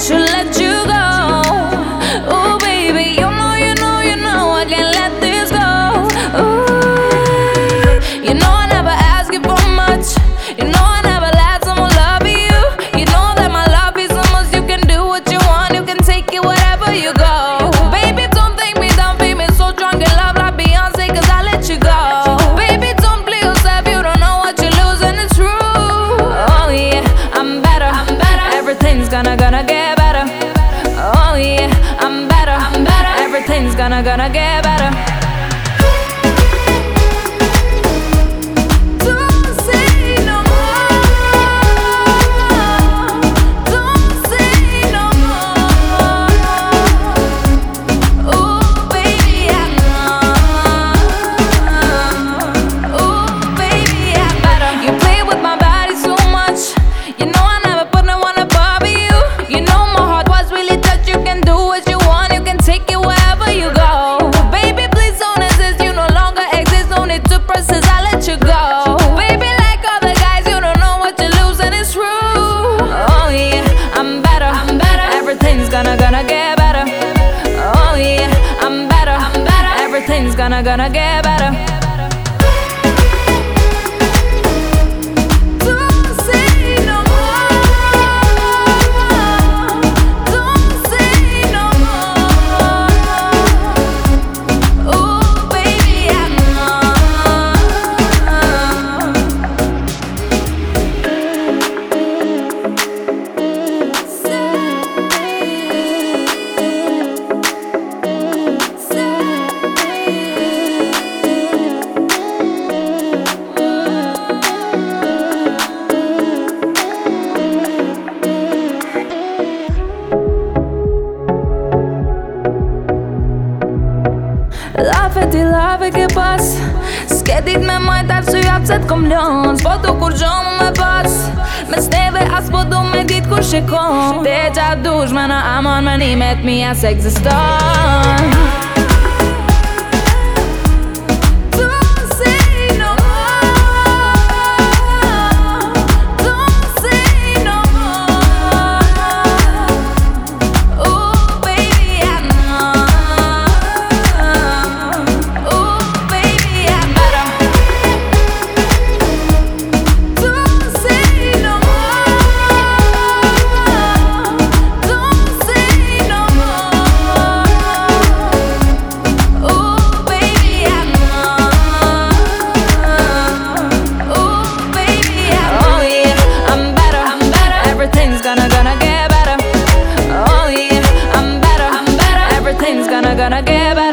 should let you things gonna gonna get better. gonna, gonna get better. lafe ti lafe ke pas. S'ke dit me majt arë sy apë se t'kom lënë. S'po të kur gjomë me pas. Me sneve as po du me dit kur shikon. Te qa dushme në amon mënimet mija se egziston. gonna gonna get better. Oh yeah, I'm better. I'm better. Everything's gonna gonna get better.